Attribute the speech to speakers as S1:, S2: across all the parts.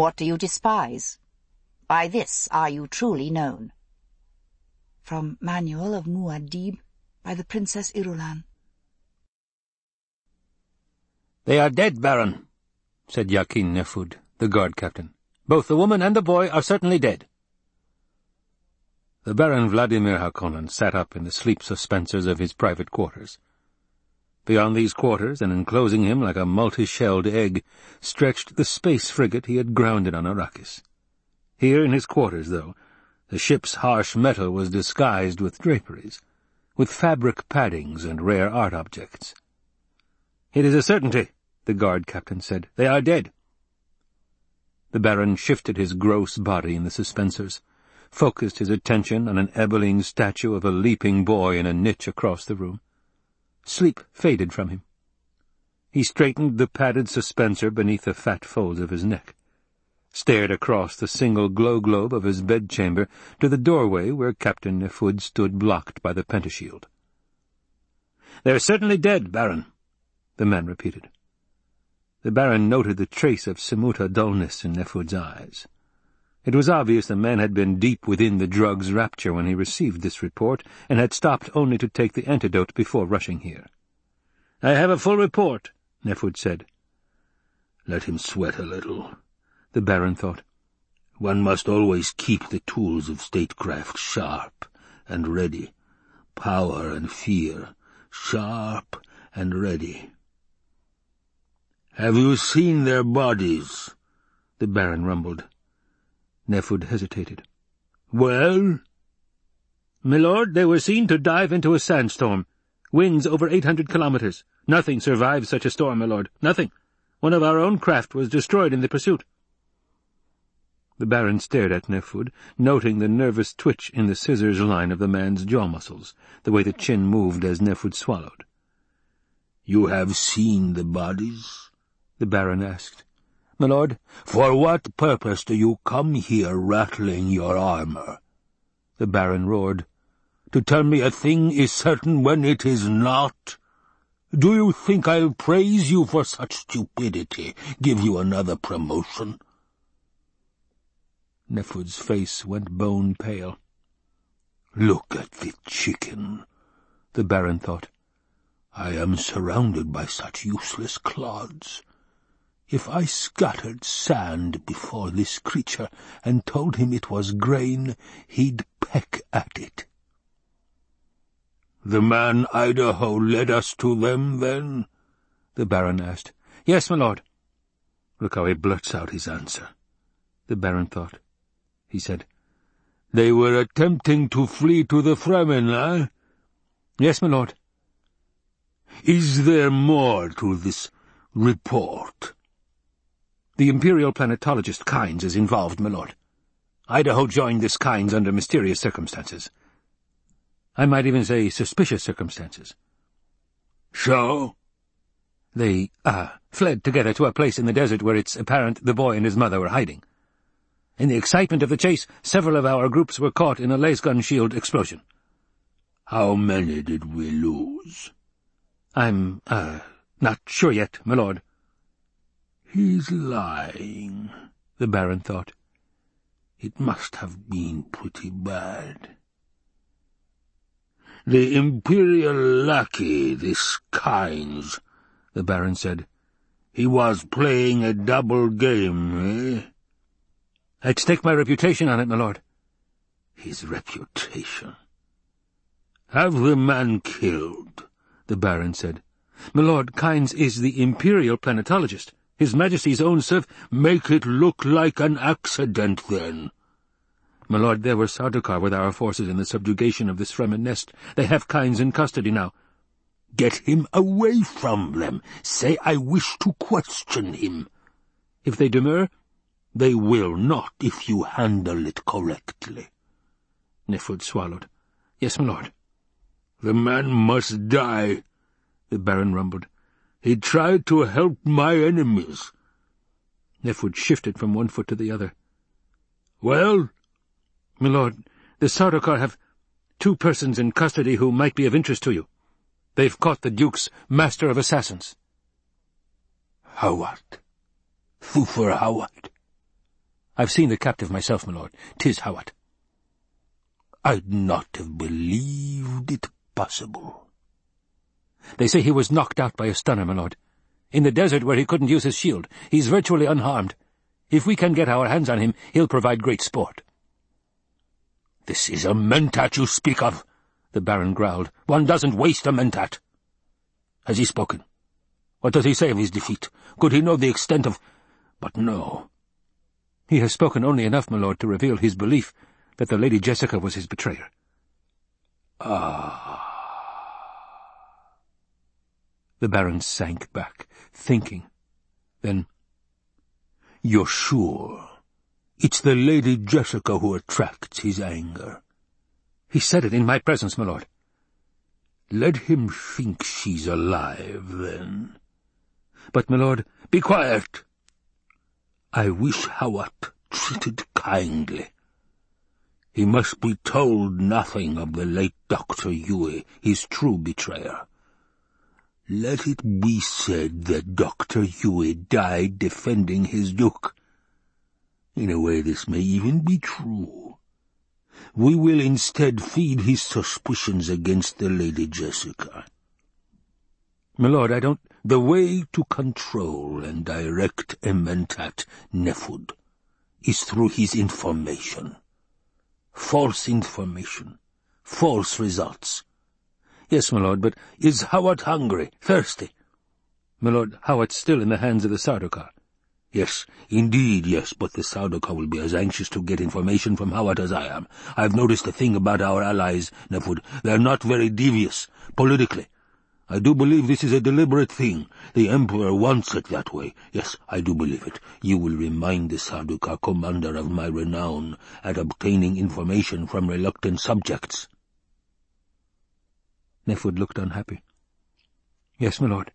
S1: What do you despise? By this are you truly known.
S2: From Manual of Muad'Dib by the Princess Irulan.
S3: They are dead, Baron, said Yakin Nefud, the guard captain. Both the woman and the boy are certainly dead. The Baron Vladimir Harkonnen sat up in the sleep suspensors of his private quarters. Beyond these quarters, and enclosing him like a multi-shelled egg, stretched the space frigate he had grounded on Arrakis. Here in his quarters, though, the ship's harsh metal was disguised with draperies, with fabric paddings and rare art objects. "'It is a certainty,' the guard captain said. "'They are dead.' The Baron shifted his gross body in the suspensors, focused his attention on an ebony statue of a leaping boy in a niche across the room. Sleep faded from him. He straightened the padded suspensor beneath the fat folds of his neck, stared across the single glow globe of his bedchamber to the doorway where Captain Nefud stood blocked by the pentashield. "'They're certainly dead, Baron,' the man repeated. The Baron noted the trace of semuta dullness in Nefud's eyes. It was obvious the man had been deep within the drug's rapture when he received this report, and had stopped only to take the antidote before rushing here. "'I have a full report,' Nefud said.
S4: "'Let him sweat a little,' the Baron thought. "'One must always keep the tools of statecraft sharp and ready. Power and fear, sharp and ready.' "'Have you seen their bodies?' the Baron rumbled.
S3: Nefud hesitated.
S4: "'Well?'
S3: "'Milord, they were seen to dive into a sandstorm. Winds over eight hundred kilometers. Nothing survives such a storm, milord. Nothing. One of our own craft was destroyed in the pursuit.' The Baron stared at Nefud, noting the nervous twitch in the scissors line of the man's jaw muscles, the way the chin moved as Nefud swallowed.
S4: "'You have seen the bodies?' the Baron asked.
S3: My lord,
S4: for what purpose do you come here rattling your armor?
S3: The Baron roared.
S4: To tell me a thing is certain when it is not? Do you think I'll praise you for such stupidity, give you another promotion?
S3: Nefud's face went bone-pale.
S4: Look at the chicken, the Baron thought. I am surrounded by such useless clods. If I scattered sand before this creature and told him it was grain, he'd peck at it. The man Idaho led us to them, then? the Baron asked.
S3: Yes, my lord.
S4: Look how he blurts out his answer, the Baron thought. He said, They were attempting to flee to the Fremen, eh?
S3: Yes, my lord.
S4: Is there more to this report?
S3: The Imperial planetologist Kynes is involved, my lord. Idaho joined this Kynes under mysterious circumstances. I might even say suspicious circumstances.
S4: So?
S3: They, ah, uh, fled together to a place in the desert where it's apparent the boy and his mother were hiding. In the excitement of the chase, several of our groups were caught in a lasgun shield explosion.
S4: How many did we lose?
S3: I'm, uh, not sure yet, my lord.
S4: He's lying, the Baron thought. It must have been pretty bad. The Imperial lackey, this Kynes, the Baron said. He was playing a double game, eh?
S3: I'd stake my reputation on it, my lord.
S4: His reputation. Have the man killed, the Baron said.
S3: My lord, Kynes is the Imperial planetologist. His Majesty's own serv—
S4: Make it look like an accident, then.
S3: My lord, there were Sardaukar with our forces in the subjugation of this Fremen nest. They have Kynes in custody now.
S4: Get him away from them. Say I wish to question him.
S3: If they demur?
S4: They will not if you handle it correctly.
S3: Nefud swallowed. Yes, my lord.
S4: The man must die, the Baron rumbled. He tried to help my enemies.
S3: Nefud shifted from one foot to the other.
S4: Well?
S3: My lord, the Sardaukar have two persons in custody who might be of interest to you. They've caught the Duke's master of assassins.
S4: Hawat. Thufir Hawat.
S5: I've seen the captive myself, my lord. Tis Hawat.
S3: I'd not have believed it possible.
S5: They say he was knocked out by a stunner, my lord. In the desert where he couldn't use his shield. He's virtually unharmed. If we can get our hands on him, he'll provide great sport.
S3: This is a mentat you speak of, the Baron growled. One doesn't waste a mentat. Has he spoken? What does he say of his defeat? Could he know the extent of... But no.
S5: He has spoken only enough, my lord, to reveal his belief that the Lady Jessica was his betrayer.
S3: Ah.
S5: The Baron sank back, thinking. Then,
S3: You're sure? It's the Lady Jessica who attracts his anger.
S5: He said it in my presence, my lord.
S3: Let him think she's alive, then.
S5: But, my lord,
S3: be quiet. I wish Hawat treated kindly. He must be told nothing of the late Dr. Yueh, his true betrayer. Let it be said that Dr. Yueh died defending his duke. In a way, this may even be true. We will instead feed his suspicions against the Lady Jessica.
S5: My lord, I don't...
S3: The way to control and direct a mentat, Nefud, is through his information. False information. False results.
S5: Yes, my lord, but
S3: is Hawat hungry, thirsty?
S5: My lord, Hawat's still in the hands of the Sardaukar.
S3: Yes, indeed, yes, but the Sardaukar will be as anxious to get information from Hawat as I am. I've noticed a thing about our allies, Nefud. They're not very devious, politically. I do believe this is a deliberate thing. The Emperor wants it that way. Yes, I do believe it. You will remind the Sardaukar commander of my renown at obtaining information from reluctant subjects.
S5: Nefud looked unhappy. Yes, my lord.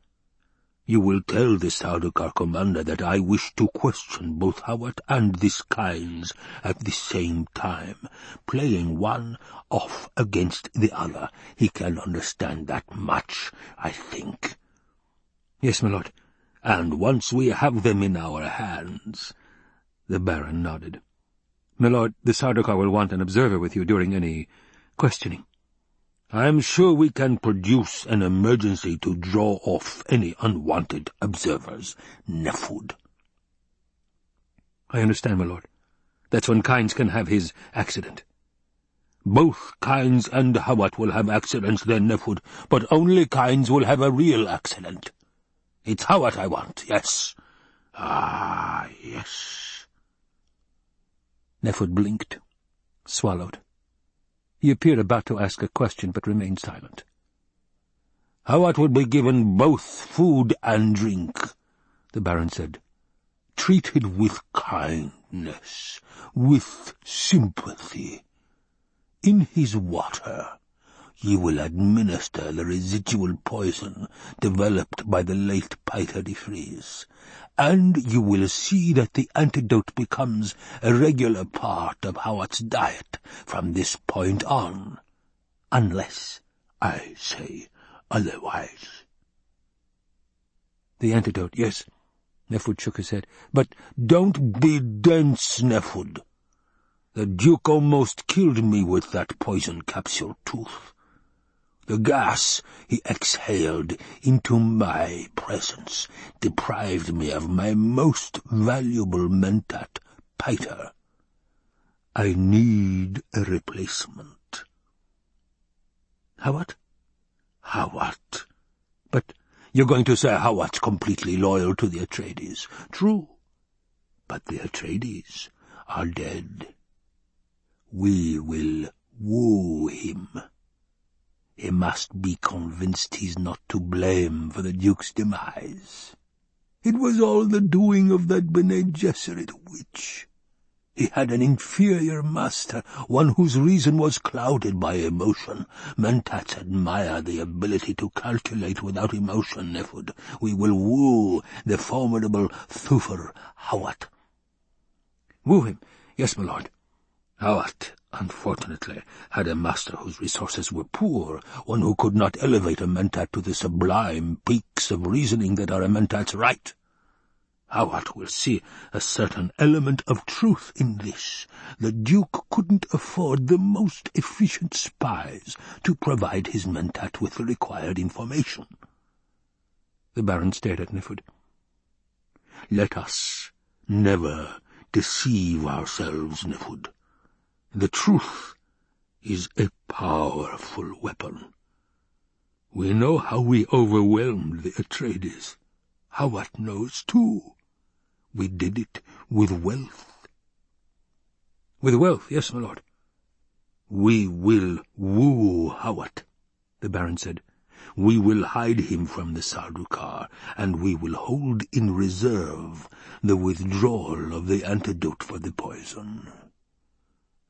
S3: You will tell the Sardaukar commander that I wish to question both Hawat and this Kynes at the same time, playing one off against the other. He can understand that much, I think.
S5: Yes, my lord.
S3: And once we have them in our hands...
S5: The Baron nodded. My lord, the Sardaukar will want an observer with you during any questioning.
S3: I'm sure we can produce an emergency to draw off any unwanted observers, Nefud.
S5: I understand, my lord. That's when Kynes can have his accident.
S3: Both Kynes and Hawat will have accidents then, Nefud, but only Kynes will have a real accident. It's Hawat I want, yes. Ah, yes.
S5: Nefud blinked, swallowed. He appeared about to ask a question, but remained silent.
S3: Hawat would be given both food and drink, the Baron said. Treated with kindness, with sympathy. In his water, you will administer the residual poison developed by the late de Vries, and you will see that the antidote becomes a regular part of Hawat's diet from this point on, unless I say otherwise.
S5: The antidote, yes. Nefud shook his head.
S3: But don't be dense, Nefud. The Duke almost killed me with that poison capsule tooth. The gas he exhaled into my presence deprived me of my most valuable mentat, Piter. I need a replacement.
S5: Hawat?
S3: Hawat. But you're going to say Hawat's completely loyal to the Atreides. True. But the Atreides are dead. We will woo him. He must be convinced he's not to blame for the Duke's demise. It was all the doing of that Bene Gesserit witch. He had an inferior master, one whose reason was clouded by emotion. Mentats admire the ability to calculate without emotion, Nefud. We will woo the formidable Thufir Hawat.
S5: Woo him? Yes, my lord.
S3: Hawat, unfortunately, had a master whose resources were poor, one who could not elevate a mentat to the sublime peaks of reasoning that are a mentat's right. Hawat will see a certain element of truth in this. The Duke couldn't afford the most efficient spies to provide his mentat with the required information.
S5: The Baron stared at Nefud.
S3: Let us never deceive ourselves, Nefud. The truth is a powerful weapon. We know how we overwhelmed the Atreides. Hawat knows too. We did it with wealth.
S5: With wealth, yes, my lord.
S3: We will woo Hawat, the Baron said. We will hide him from the Sardaukar, and we will hold in reserve the withdrawal of the antidote for the poison.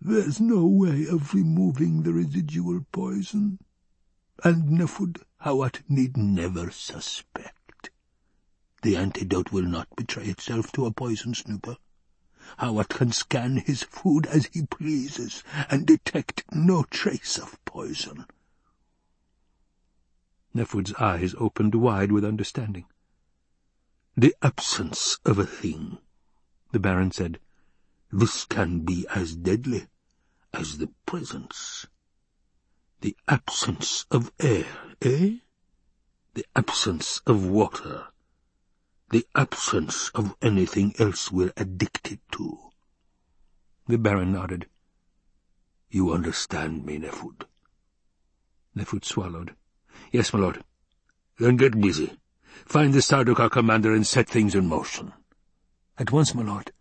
S3: There's no way of removing the residual poison, and Nefud Hawat need never suspect. The antidote will not betray itself to a poison snooper. Hawat can scan his food as he pleases and detect no trace of poison.
S5: Nefud's eyes opened wide with understanding.
S3: The absence of a thing, the Baron said. This can be as deadly as the presence. The absence of air, eh? The absence of water the absence of anything else we're addicted to.
S5: The Baron nodded.
S3: You understand me, Nefud?
S5: Nefud swallowed.
S3: Yes, my lord. Then get busy. Find the Sardaukar commander and set things in motion.
S5: At once, my lord.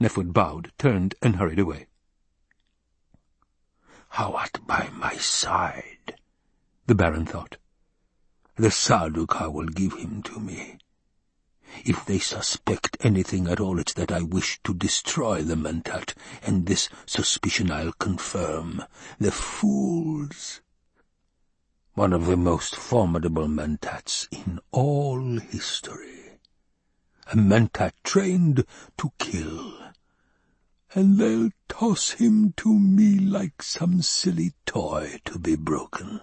S5: Nefud bowed, turned, and hurried away.
S3: Hawat by my side, the Baron thought. The Sardaukar will give him to me. If they suspect anything at all, it's that I wish to destroy the Mentat, and this suspicion I'll confirm. The fools! One of the most formidable Mentats in all history. A Mentat trained to kill. And they'll toss him to me like some silly toy to be broken.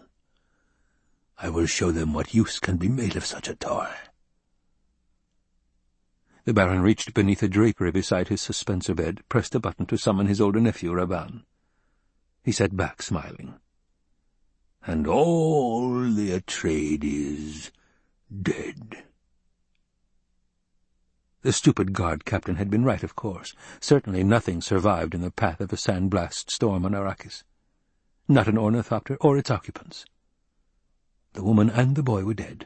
S3: I will show them what use can be made of such a toy.
S5: The Baron reached beneath a drapery beside his suspensor bed, pressed a button to summon his older nephew, Rabban. He sat back, smiling.
S3: And all the Atreides dead.
S5: The stupid guard captain had been right, of course. Certainly nothing survived in the path of a sandblast storm on Arrakis. Not an ornithopter or its occupants. The woman and the boy were dead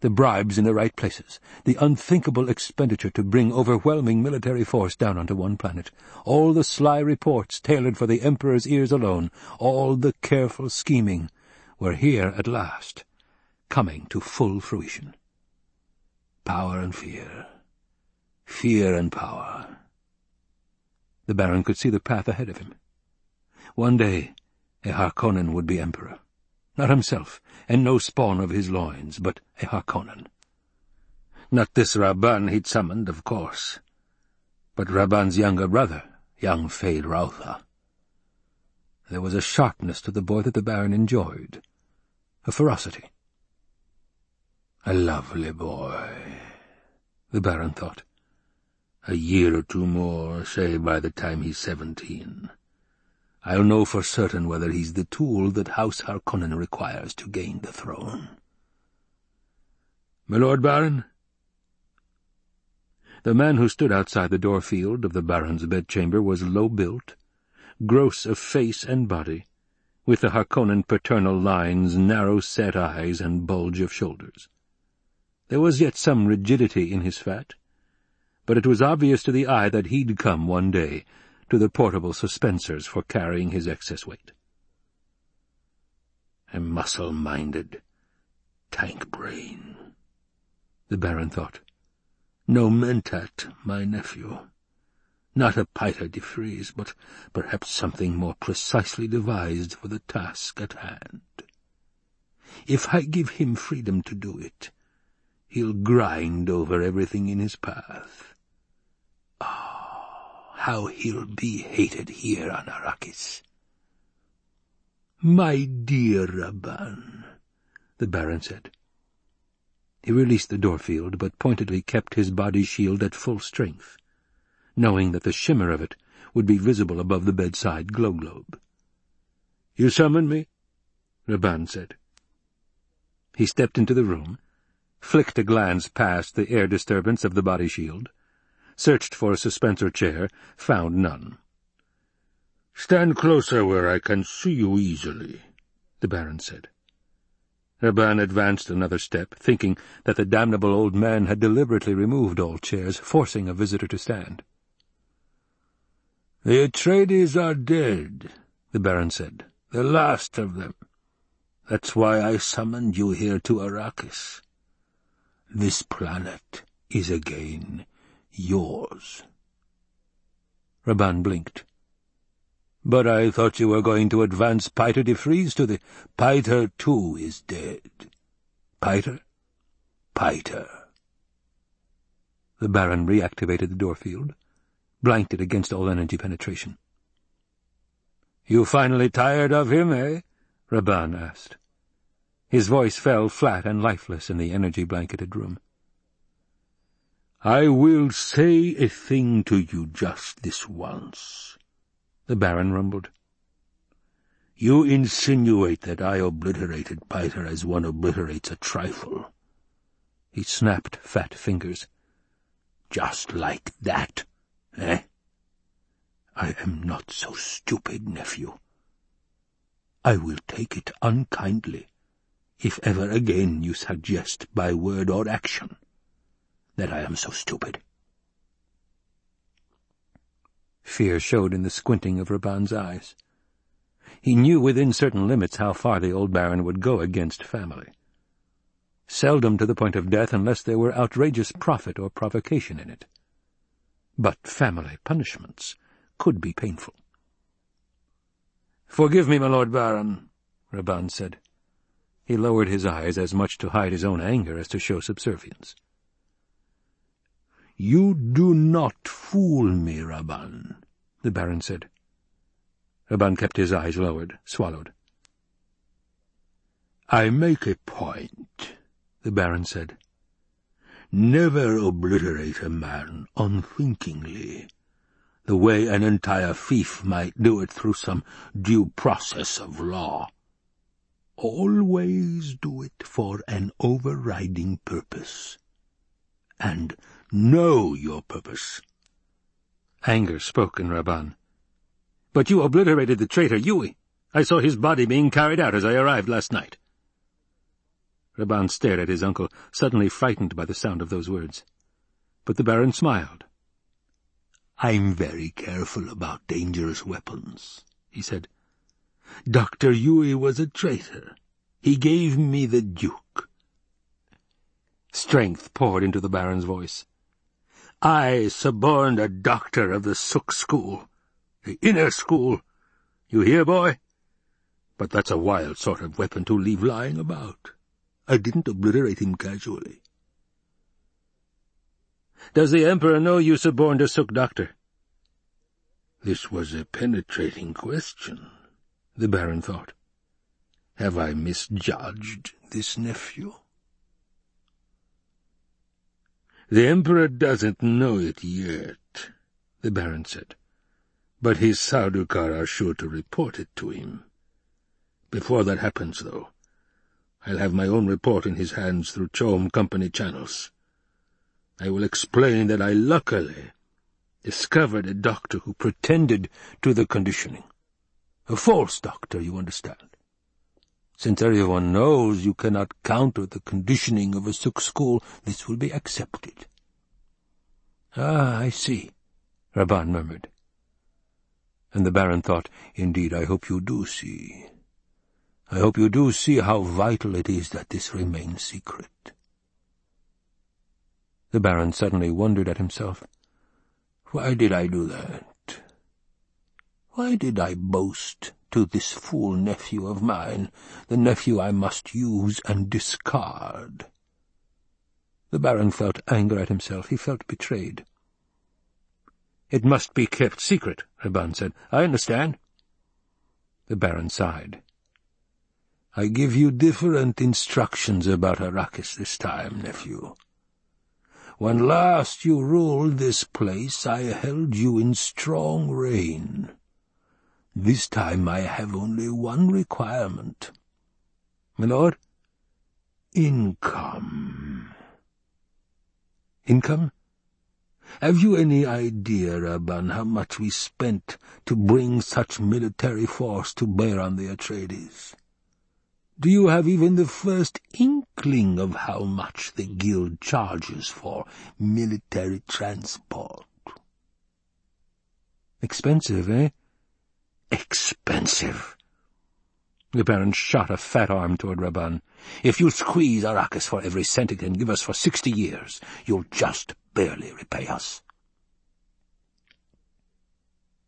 S5: the bribes in the right places, the unthinkable expenditure to bring overwhelming military force down onto one planet, all the sly reports tailored for the Emperor's ears alone, all the careful scheming, were here at last, coming to full fruition. Power and fear, fear and power. The Baron could see the path ahead of him. One day, a Harkonnen would be Emperor not himself, and no spawn of his loins, but a Harkonnen. Not this Rabban he'd summoned, of course, but Rabban's younger brother, young Feyd-Rautha. There was a sharpness to the boy that the Baron enjoyed, a ferocity. A lovely boy, the Baron thought. A year or two more, say by the time he's seventeen. I'll know for certain whether he's the tool that House Harkonnen requires to gain the throne. My Lord Baron? The man who stood outside the door-field of the Baron's bedchamber was low-built, gross of face and body, with the Harkonnen paternal lines, narrow-set eyes, and bulge of shoulders. There was yet some rigidity in his fat, but it was obvious to the eye that he'd come one day to the portable suspensors for carrying his excess weight. A muscle-minded tank brain, the Baron thought. No mentat, my nephew. Not a Piter de Vries, but perhaps something more precisely devised for the task at hand. If I give him freedom to do it, he'll grind over everything in his path. How he'll be hated here on Arrakis. My dear Rabban, the Baron said.
S3: He released the door field, but pointedly kept his body shield at full strength, knowing that the shimmer of it would be visible above the bedside glow globe. "'You summoned me?' Rabban said. He stepped into the room, flicked a glance past the air disturbance of the body shield, searched for a suspensor chair, found none. "'Stand closer where I can see you easily,' the Baron said. Rabban advanced another step, thinking that the damnable old man had deliberately removed all chairs, forcing a visitor to stand. "'The Atreides are dead,' the Baron said. "'The last of them. That's why I summoned you here to Arrakis. This planet is again yours.' Rabban blinked. But I thought you were going to advance Piter de Vries to the... Piter, too, is dead. Piter? Piter. The Baron reactivated the door field, blanked it against all energy penetration. You finally tired of him, eh? Rabban asked. His voice fell flat and lifeless in the energy-blanketed room. I will say a thing to you just this once the Baron rumbled. You insinuate that I obliterated Piter as one obliterates a trifle. He snapped fat fingers. Just like that, eh? I am not so stupid, nephew. I will take it unkindly if ever again you suggest by word or action that I am so stupid. Fear showed in the squinting of Rabban's eyes. He knew within certain limits how far the old Baron would go against family. Seldom to the point of death unless there were outrageous profit or provocation in it. But family punishments could be painful. "'Forgive me, my Lord Baron,' Rabban said. He lowered his eyes as much to hide his own anger as to show subservience. "'You do not fool me, Rabban,' the Baron said. Rabban kept his eyes lowered, swallowed. "'I make a point,' the Baron said. "'Never obliterate a man unthinkingly, the way an entire fief might do it through some due process of law. Always do it for an overriding purpose. And know your purpose. Anger spoke in Rabban. But you obliterated the traitor Yueh. I saw his body being carried out as I arrived last night. Rabban stared at his uncle, suddenly frightened by the sound of those words. But the Baron smiled. I'm very careful about dangerous weapons, he said. Dr. Yueh was a traitor. He gave me the Duke. Strength poured into the Baron's voice. I suborned a doctor of the Suk school, the inner school. You hear, boy? But that's a wild sort of weapon to leave lying about. I didn't obliterate him casually. Does the Emperor know you suborned a Suk doctor? This was a penetrating question, the Baron thought. Have I misjudged this nephew? The Emperor doesn't know it yet, the Baron said, but his Sardaukar are sure to report it to him. Before that happens, though, I'll have my own report in his hands through CHOAM Company channels. I will explain that I luckily discovered a doctor who pretended to the conditioning. A false doctor, you understand. Since everyone knows you cannot counter the conditioning of a Suk school, this will be accepted. Ah, I see, Rabban murmured. And the Baron thought, Indeed, I hope you do see. I hope you do see how vital it is that this remains secret. The Baron suddenly wondered at himself. Why did I do that? Why did I boast to this fool nephew of mine, the nephew I must use and discard. The Baron felt anger at himself. He felt betrayed. It must be kept secret, Rabban said. I understand. The Baron sighed. I give you different instructions about Arrakis this time, nephew. When last you ruled this place, I held you in strong rein. This time I have only one requirement.
S5: My lord?
S3: Income.
S5: Income?
S3: Have you any idea, Rabban, how much we spent to bring such military force to bear on the Atreides? Do you have even the first inkling of how much the Guild charges for military transport?
S5: Expensive, eh?
S3: Expensive.
S5: The Baron shot a fat arm toward Rabban.
S3: If you squeeze Arrakis for every cent it can give us for sixty years, you'll just barely repay us.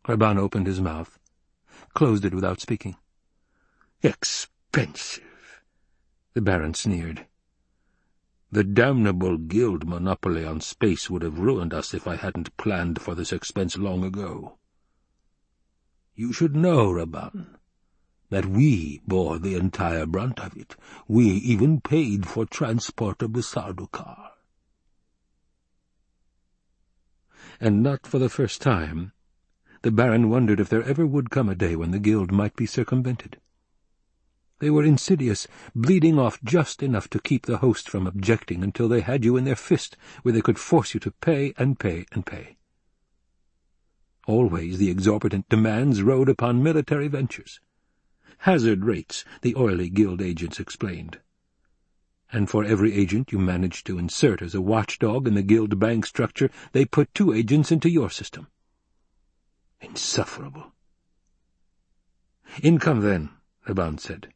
S5: Rabban opened his mouth, closed it without speaking.
S3: Expensive. The Baron sneered. The damnable guild monopoly on space would have ruined us if I hadn't planned for this expense long ago. You should know, Rabban, that we bore the entire brunt of it. We even paid for transport of the Sardaukar.
S5: And not for the first time, the Baron wondered if there ever would come a day when the guild might be circumvented. They were insidious, bleeding off just enough to keep the host from objecting until they had you in their fist, where they could force you to pay and pay and pay. Always the exorbitant demands rode upon military ventures. Hazard rates, the oily guild agents explained. And for every agent you managed to insert as a watchdog in the guild bank structure, they put two agents into your system. Insufferable. Income, then, Rabban said.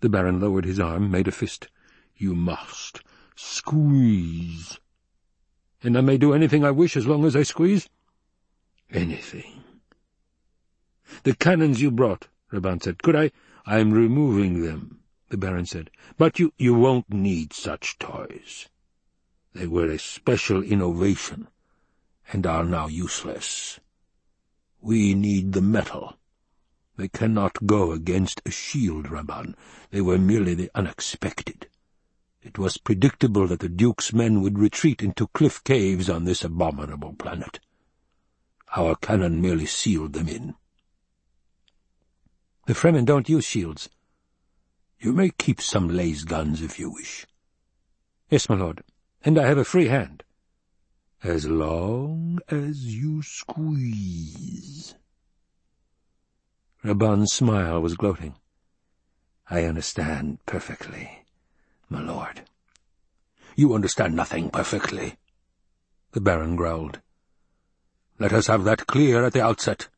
S5: The Baron lowered his arm, made a fist.
S3: You must squeeze.
S5: And I may do anything I wish as long as I squeeze?
S3: Anything.
S5: The cannons you brought, Rabban said. Could I—
S3: I'm removing them, the Baron said. But you, you won't need such toys. They were a special innovation, and are now useless. We need the metal. They cannot go against a shield, Rabban. They were merely the unexpected. It was predictable that the Duke's men would retreat into cliff caves on this abominable planet. Our cannon merely sealed them in.
S5: The Fremen don't use shields.
S3: You may keep some laser guns if you wish.
S5: Yes, my lord, and I have a free hand.
S3: As long as you squeeze.
S5: Rabban's smile was gloating.
S3: I understand perfectly, my lord. You understand nothing perfectly, the Baron growled. Let us have that clear at the outset.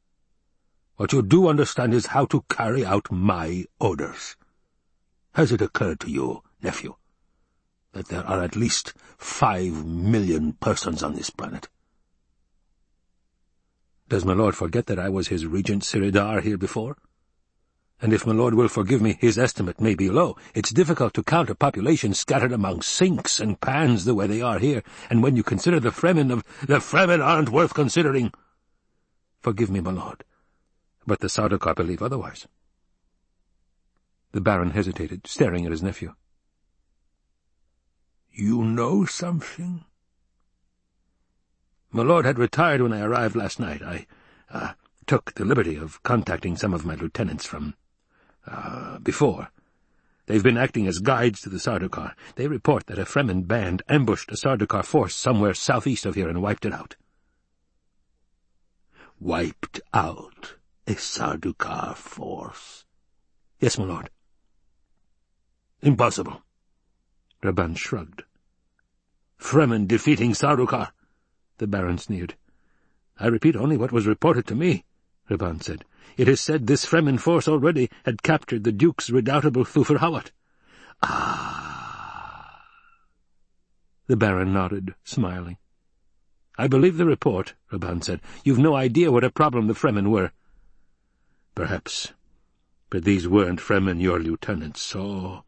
S3: What you do understand is how to carry out my orders. Has it occurred to you, nephew, that there are at least five million persons on this planet?
S5: Does my lord forget that I was his regent Siridar here before? And if my lord will forgive me, his estimate may be low. It's difficult to count a population scattered among sinks and pans the way they are here, and when you consider the Fremen of—
S3: The Fremen aren't worth considering.
S5: Forgive me, my lord, but the Sardaukar believe otherwise. The Baron hesitated, staring at his nephew.
S3: You know something?
S5: My lord had retired when I arrived last night. I uh, took the liberty of contacting some of my lieutenants from uh, before. They've been acting as guides to the Sardaukar. They report that a Fremen band ambushed a Sardaukar force somewhere southeast of here and wiped it out.
S3: Wiped out a Sardaukar force?
S5: Yes, my lord.
S3: Impossible.
S5: Rabban shrugged.
S3: Fremen defeating Sardaukar?
S5: The Baron sneered. I repeat only what was reported to me, Rabban said. It is said this Fremen force already had captured the Duke's redoubtable Thufir Hawat.
S3: Ah!
S5: The Baron nodded, smiling. I believe the report, Rabban said. You've no idea what a problem the Fremen were.
S3: Perhaps. But these weren't Fremen your lieutenants, saw.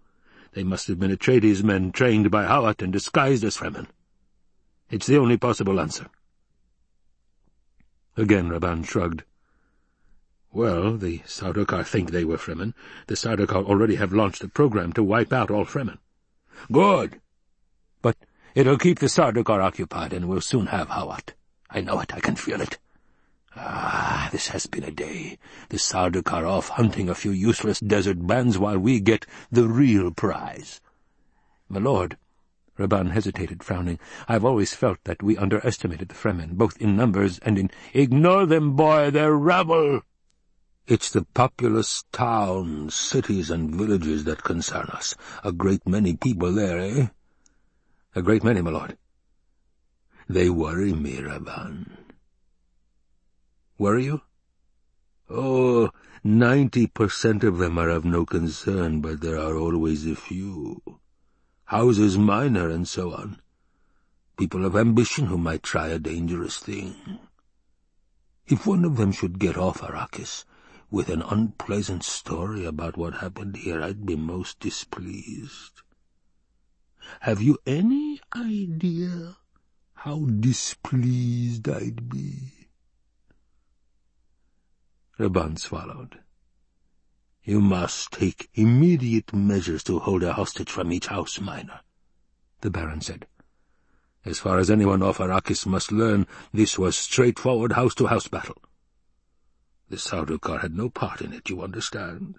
S3: they must have been Atreides men trained by Hawat and disguised as Fremen. It's the only possible answer.
S5: Again Rabban shrugged. Well, the Sardaukar think they were Fremen. The Sardaukar already have launched a program to wipe out all Fremen.
S3: Good.
S5: But it'll keep the Sardaukar occupied, and we'll soon have Hawat. I know it, I can feel it. Ah, this has been a day. The Sardaukar off hunting a few useless desert bands while we get the real prize. My lord, Rabban hesitated, frowning. I've always felt that we underestimated the Fremen, both in numbers and in—
S3: Ignore them, boy, they're rabble! It's the populous towns, cities, and villages that concern us. A great many people there, eh?
S5: A great many, my lord.
S3: They worry me, Rabban.
S5: Worry you?
S3: Oh, ninety percent of them are of no concern, but there are always a few. Houses minor and so on. People of ambition who might try a dangerous thing. If one of them should get off Arrakis, with an unpleasant story about what happened here, I'd be most displeased. Have you any idea how displeased I'd be?
S5: Rabban swallowed.
S3: You must take immediate measures to hold a hostage from each house minor, the Baron said. As far as anyone off Arrakis must learn, this was straightforward house-to-house -house battle. The Sardaukar had no part in it, you understand.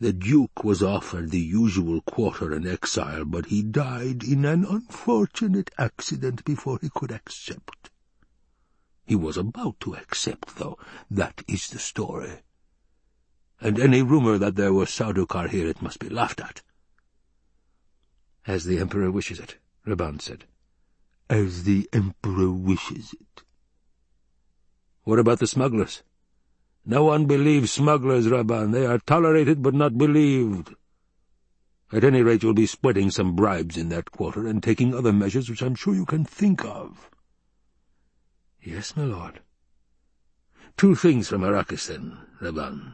S3: The Duke was offered the usual quarter in exile, but he died in an unfortunate accident before he could accept. He was about to accept, though. That is the story. And any rumor that there were Sardaukar here, it must be laughed at.
S5: As the Emperor wishes it, Rabban said.
S3: As the Emperor wishes it.
S5: What about the smugglers?
S3: No one believes smugglers, Rabban. They are tolerated but not believed. At any rate, you'll be spreading some bribes in that quarter and taking other measures which I'm sure you can think of.
S5: Yes, my lord.
S3: Two things from Arrakis, then, Rabban.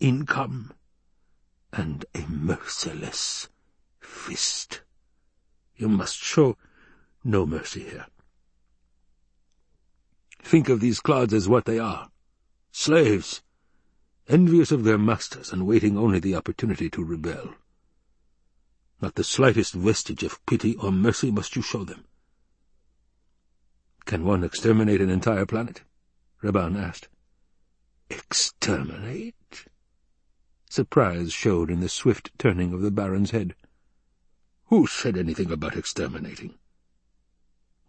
S3: Income and a merciless fist. You must show no mercy here. Think of these clods as what they are slaves, envious of their masters and waiting only the opportunity to rebel. Not the slightest vestige of pity or mercy must you show them.
S5: Can one exterminate an entire planet? Rabban asked.
S3: Exterminate?
S5: Surprise showed in the swift turning of the Baron's head.
S3: Who said anything about exterminating?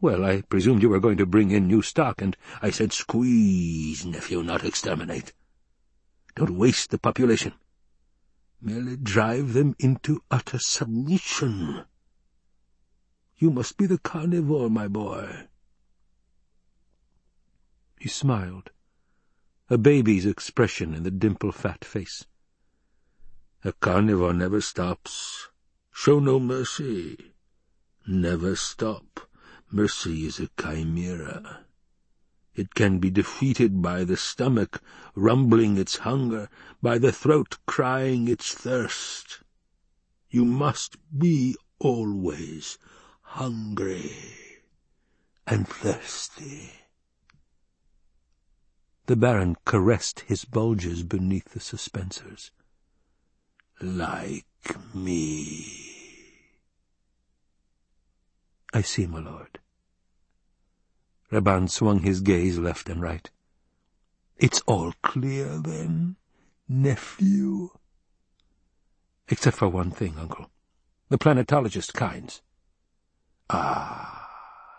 S5: Well, I presumed you were going to bring in new stock, and
S3: I said squeeze, nephew, not exterminate. Don't waste the population. Merely drive them into utter submission. You must be the carnivore, my boy.
S5: He smiled, a baby's expression in the dimple-fat face.
S3: A carnivore never stops. Show no mercy. Never stop. Mercy is a chimera. It can be defeated by the stomach rumbling its hunger, by the throat crying its thirst. You must be always hungry and thirsty.
S5: The Baron caressed his bulges beneath the suspensors.
S3: Like me.
S5: I see, my lord. Rabban swung his gaze left and right.
S3: It's all clear, then, nephew?
S5: Except for one thing, uncle. The planetologist Kynes.
S3: Ah,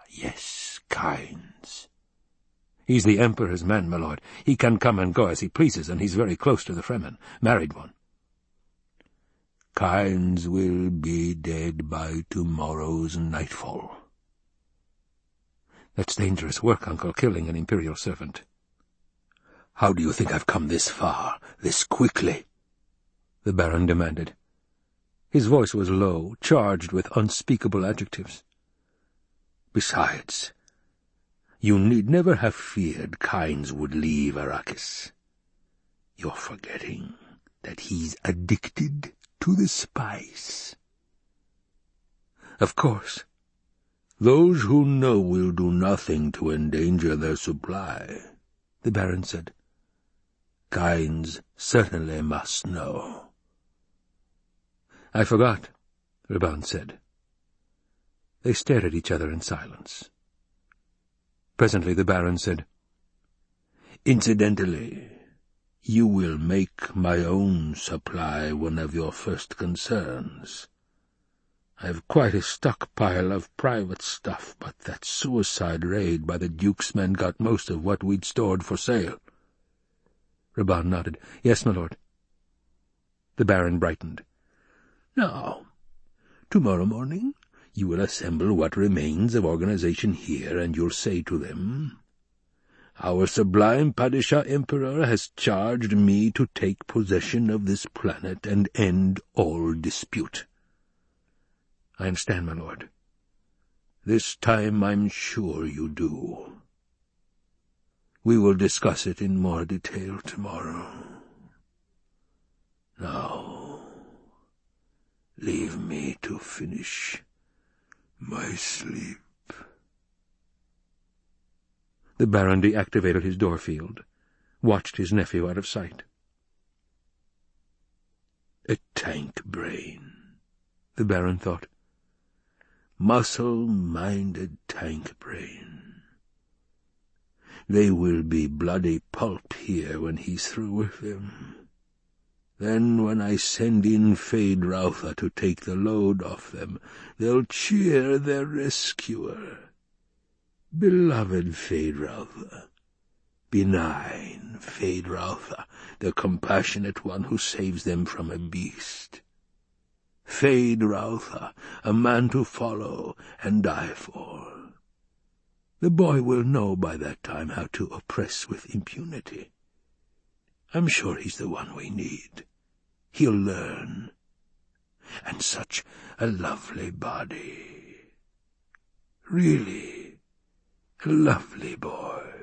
S3: yes, Kynes.
S5: He's the Emperor's man, my lord. He can come and go as he pleases, and he's very close to the Fremen. Married one.
S3: Kynes will be dead by tomorrow's nightfall.
S5: That's dangerous work, Uncle, killing an Imperial servant.
S3: How do you think I've come this far, this quickly?
S5: The Baron demanded. His voice was low, charged with unspeakable adjectives.
S3: Besides, you need never have feared Kynes would leave Arrakis. You're forgetting that he's addicted to the spice. Of course, those who know will do nothing to endanger their supply, the Baron said. Kynes certainly must know.
S5: I forgot, Rabban said. They stared at each other in silence. Presently the Baron said,
S3: Incidentally, you will make my own supply one of your first concerns. I've quite a stockpile of private stuff, but that suicide raid by the Duke's men got most of what we'd stored for sale.
S5: Rabban nodded. Yes, my lord. The Baron brightened.
S3: Now, tomorrow morning you will assemble what remains of organization here, and you'll say to them, Our sublime Padishah Emperor has charged me to take possession of this planet and end all dispute.
S5: I understand, my lord.
S3: This time I'm sure you do. We will discuss it in more detail tomorrow. Now, leave me to finish my sleep.
S5: The Baron deactivated his door field, watched his nephew out of sight.
S3: A tank brain, the Baron thought muscle-minded tank brain. They will be bloody pulp here when he's through with them. Then when I send in Feyd-Rautha to take the load off them, they'll cheer their rescuer. Beloved Feyd-Rautha, benign Feyd-Rautha, the compassionate one who saves them from a beast. Feyd-Rautha, a man to follow and die for. The boy will know by that time how to oppress with impunity. I'm sure he's the one we need. He'll learn. And such a lovely body. Really, Lovely boy.